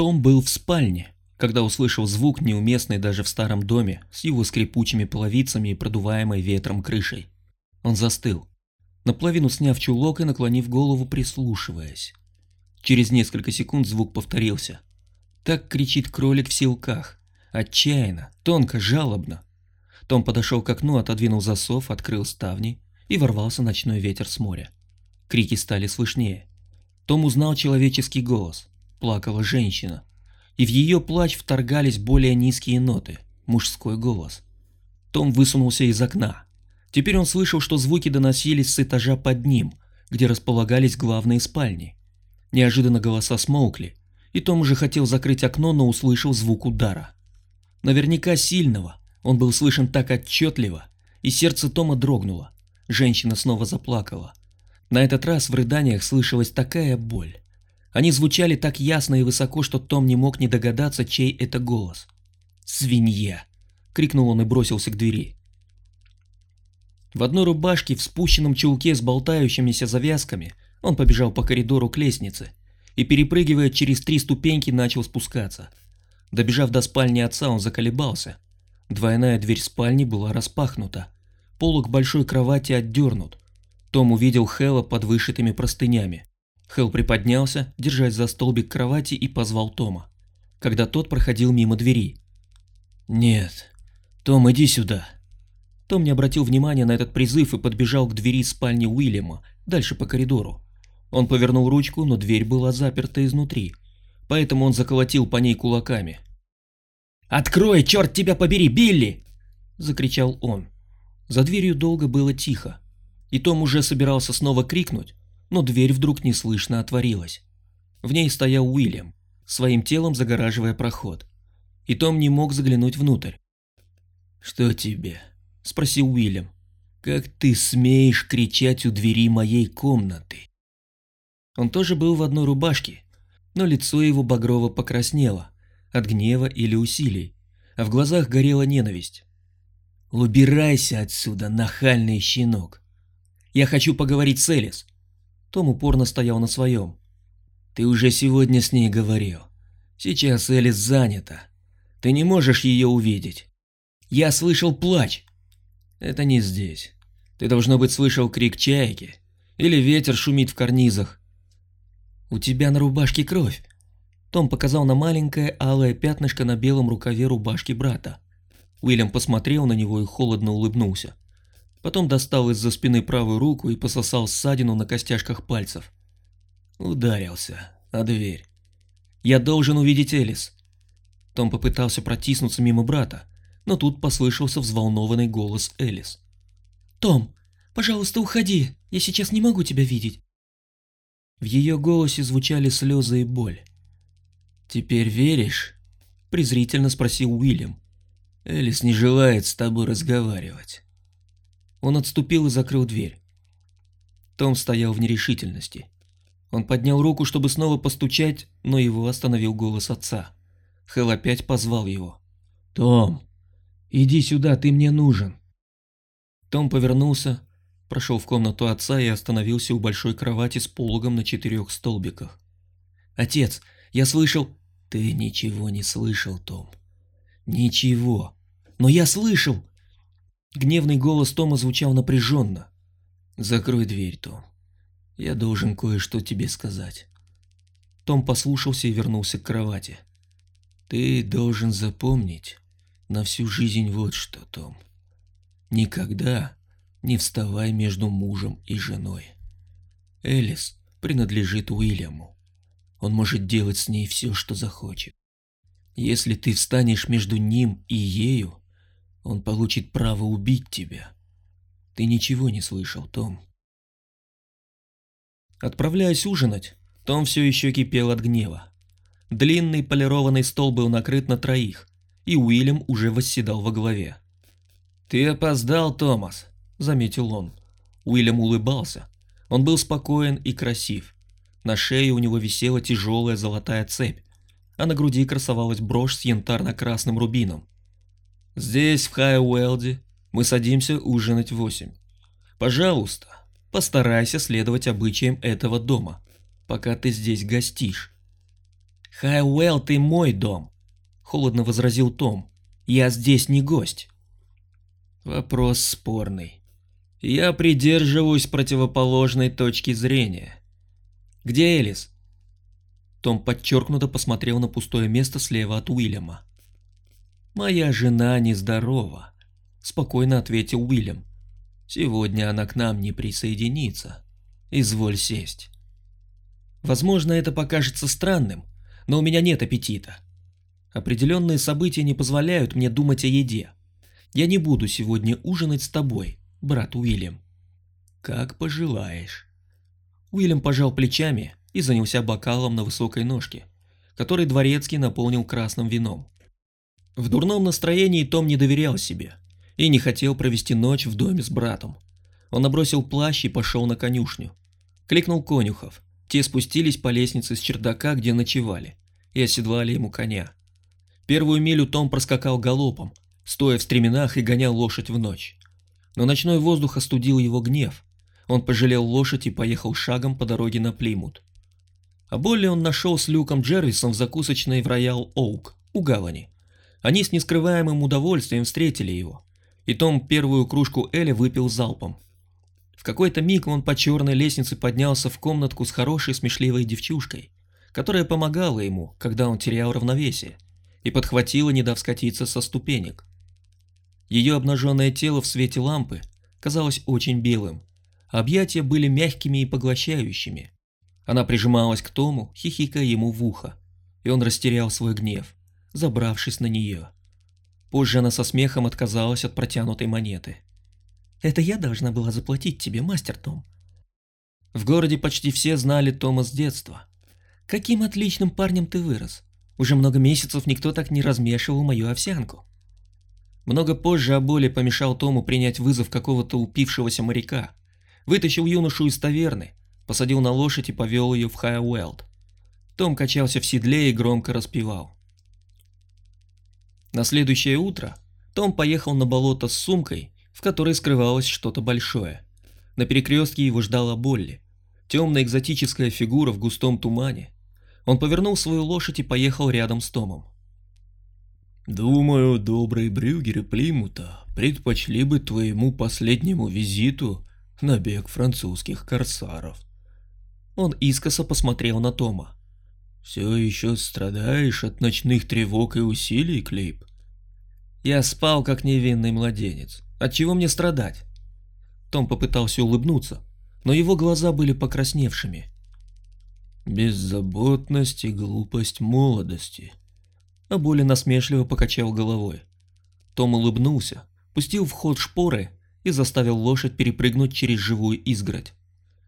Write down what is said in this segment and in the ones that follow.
Том был в спальне, когда услышал звук, неуместный даже в старом доме, с его скрипучими половицами и продуваемой ветром крышей. Он застыл, наполовину сняв чулок и наклонив голову, прислушиваясь. Через несколько секунд звук повторился. Так кричит кролик в силках, отчаянно, тонко, жалобно. Том подошел к окну, отодвинул засов, открыл ставни и ворвался ночной ветер с моря. Крики стали слышнее. Том узнал человеческий голос. Плакала женщина. И в ее плач вторгались более низкие ноты, мужской голос. Том высунулся из окна. Теперь он слышал, что звуки доносились с этажа под ним, где располагались главные спальни. Неожиданно голоса смолкли, и Том уже хотел закрыть окно, но услышал звук удара. Наверняка сильного, он был слышен так отчетливо, и сердце Тома дрогнуло. Женщина снова заплакала. На этот раз в рыданиях слышалась такая боль. Они звучали так ясно и высоко, что Том не мог не догадаться, чей это голос. «Свинья!» — крикнул он и бросился к двери. В одной рубашке, в спущенном чулке с болтающимися завязками, он побежал по коридору к лестнице и, перепрыгивая через три ступеньки, начал спускаться. Добежав до спальни отца, он заколебался. Двойная дверь спальни была распахнута. Полок большой кровати отдернут. Том увидел Хэлла под вышитыми простынями. Хэл приподнялся, держась за столбик кровати и позвал Тома, когда тот проходил мимо двери. «Нет, Том, иди сюда». Том не обратил внимания на этот призыв и подбежал к двери спальни Уильяма, дальше по коридору. Он повернул ручку, но дверь была заперта изнутри, поэтому он заколотил по ней кулаками. «Открой, черт тебя побери, Билли!» – закричал он. За дверью долго было тихо, и Том уже собирался снова крикнуть, но дверь вдруг неслышно отворилась. В ней стоял Уильям, своим телом загораживая проход, и Том не мог заглянуть внутрь. «Что тебе?» – спросил Уильям. «Как ты смеешь кричать у двери моей комнаты?» Он тоже был в одной рубашке, но лицо его багрово покраснело от гнева или усилий, а в глазах горела ненависть. «Убирайся отсюда, нахальный щенок! Я хочу поговорить с Элис!» Том упорно стоял на своем. «Ты уже сегодня с ней говорил. Сейчас Элис занята. Ты не можешь ее увидеть. Я слышал плач. Это не здесь. Ты, должно быть, слышал крик чайки. Или ветер шумит в карнизах. У тебя на рубашке кровь. Том показал на маленькое алое пятнышко на белом рукаве рубашки брата. Уильям посмотрел на него и холодно улыбнулся. Потом достал из-за спины правую руку и пососал ссадину на костяшках пальцев. Ударился о дверь. «Я должен увидеть Элис». Том попытался протиснуться мимо брата, но тут послышался взволнованный голос Элис. «Том, пожалуйста, уходи, я сейчас не могу тебя видеть». В ее голосе звучали слезы и боль. «Теперь веришь?» – презрительно спросил Уильям. «Элис не желает с тобой разговаривать». Он отступил и закрыл дверь. Том стоял в нерешительности. Он поднял руку, чтобы снова постучать, но его остановил голос отца. Хэл опять позвал его. «Том, иди сюда, ты мне нужен». Том повернулся, прошел в комнату отца и остановился у большой кровати с пологом на четырех столбиках. «Отец, я слышал...» «Ты ничего не слышал, Том. Ничего. Но я слышал!» Гневный голос Тома звучал напряженно. «Закрой дверь, Том. Я должен кое-что тебе сказать». Том послушался и вернулся к кровати. «Ты должен запомнить на всю жизнь вот что, Том. Никогда не вставай между мужем и женой. Элис принадлежит Уильяму. Он может делать с ней все, что захочет. Если ты встанешь между ним и ею, он получит право убить тебя. Ты ничего не слышал, Том. Отправляясь ужинать, Том все еще кипел от гнева. Длинный полированный стол был накрыт на троих, и Уильям уже восседал во главе. «Ты опоздал, Томас», — заметил он. Уильям улыбался. Он был спокоен и красив. На шее у него висела тяжелая золотая цепь, а на груди красовалась брошь с янтарно-красным рубином. Здесь, в Хайуэлде, мы садимся ужинать в восемь. Пожалуйста, постарайся следовать обычаям этого дома, пока ты здесь гостишь. Хайуэлл, ты мой дом, холодно возразил Том. Я здесь не гость. Вопрос спорный. Я придерживаюсь противоположной точки зрения. Где Элис? Том подчеркнуто посмотрел на пустое место слева от Уильяма. «Моя жена нездорова», — спокойно ответил Уильям. «Сегодня она к нам не присоединится. Изволь сесть». Возможно, это покажется странным, но у меня нет аппетита. Определенные события не позволяют мне думать о еде. Я не буду сегодня ужинать с тобой, брат Уильям. Как пожелаешь. Уильям пожал плечами и занялся бокалом на высокой ножке, который дворецкий наполнил красным вином. В дурном настроении Том не доверял себе и не хотел провести ночь в доме с братом. Он набросил плащ и пошел на конюшню. Кликнул конюхов. Те спустились по лестнице с чердака, где ночевали, и оседлали ему коня. Первую милю Том проскакал галопом, стоя в стременах и гонял лошадь в ночь. Но ночной воздух остудил его гнев. Он пожалел лошадь и поехал шагом по дороге на Плимут. А Болли он нашел с Люком Джервисом в закусочной в Роял Оук, у гавани. Они с нескрываемым удовольствием встретили его, и Том первую кружку Эля выпил залпом. В какой-то миг он по черной лестнице поднялся в комнатку с хорошей смешливой девчушкой, которая помогала ему, когда он терял равновесие, и подхватила, не дав скатиться со ступенек. Ее обнаженное тело в свете лампы казалось очень белым, а объятия были мягкими и поглощающими. Она прижималась к Тому, хихикая ему в ухо, и он растерял свой гнев забравшись на нее. Позже она со смехом отказалась от протянутой монеты. «Это я должна была заплатить тебе, мастер Том». В городе почти все знали Тома с детства. «Каким отличным парнем ты вырос. Уже много месяцев никто так не размешивал мою овсянку». Много позже Аболи помешал Тому принять вызов какого-то упившегося моряка. Вытащил юношу из таверны, посадил на лошадь и повел ее в Хайуэлд. Том качался в седле и громко распевал. На следующее утро Том поехал на болото с сумкой, в которой скрывалось что-то большое. На перекрестке его ждала Болли, темная экзотическая фигура в густом тумане. Он повернул свою лошадь и поехал рядом с Томом. «Думаю, добрые брюгеры Плимута предпочли бы твоему последнему визиту набег французских корсаров». Он искоса посмотрел на Тома. «Все еще страдаешь от ночных тревог и усилий, Клип?» «Я спал, как невинный младенец. От чего мне страдать?» Том попытался улыбнуться, но его глаза были покрасневшими. «Беззаботность и глупость молодости», а более насмешливо покачал головой. Том улыбнулся, пустил в ход шпоры и заставил лошадь перепрыгнуть через живую изгородь.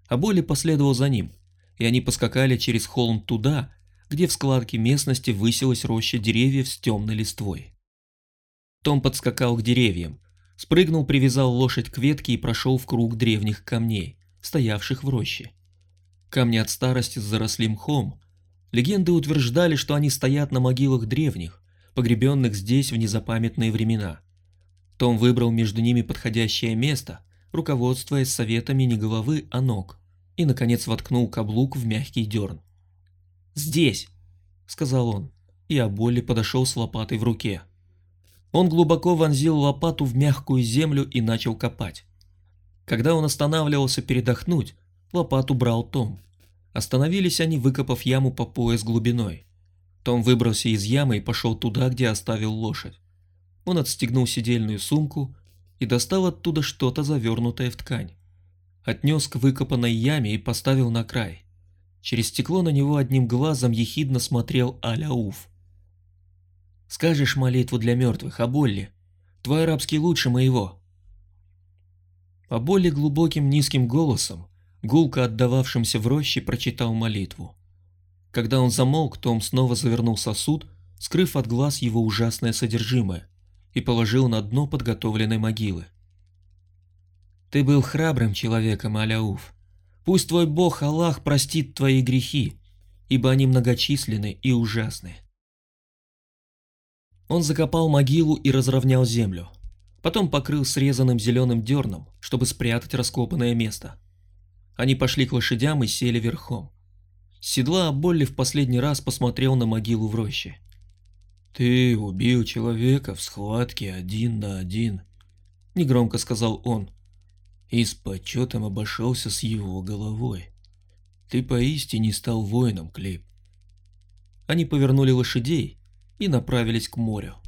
А Боли последовал за ним, и они поскакали через холм туда, где в складке местности высилась роща деревьев с темной листвой. Том подскакал к деревьям, спрыгнул, привязал лошадь к ветке и прошел в круг древних камней, стоявших в роще. Камни от старости заросли мхом. Легенды утверждали, что они стоят на могилах древних, погребенных здесь в незапамятные времена. Том выбрал между ними подходящее место, руководствуясь советами не головы, а ног, и, наконец, воткнул каблук в мягкий дерн. «Здесь!» — сказал он, и Аболли подошел с лопатой в руке. Он глубоко вонзил лопату в мягкую землю и начал копать. Когда он останавливался передохнуть, лопату брал Том. Остановились они, выкопав яму по пояс глубиной. Том выбрался из ямы и пошел туда, где оставил лошадь. Он отстегнул сидельную сумку и достал оттуда что-то завернутое в ткань. Отнес к выкопанной яме и поставил на край. Через стекло на него одним глазом ехидно смотрел Аляуф. «Скажешь молитву для мертвых, о Болли? Твой арабский лучше моего». А Болли глубоким низким голосом, гулко отдававшимся в роще, прочитал молитву. Когда он замолк, Том снова завернул сосуд, скрыв от глаз его ужасное содержимое, и положил на дно подготовленной могилы. «Ты был храбрым человеком, Аляуф», Пусть твой Бог Аллах простит твои грехи, ибо они многочисленны и ужасны. Он закопал могилу и разровнял землю. Потом покрыл срезанным зеленым дерном, чтобы спрятать раскопанное место. Они пошли к лошадям и сели верхом. седла Болли в последний раз посмотрел на могилу в роще. «Ты убил человека в схватке один на один», — негромко сказал он, — «и с почетом обошелся с его головой. Ты поистине стал воином, Клип». Они повернули лошадей и направились к морю.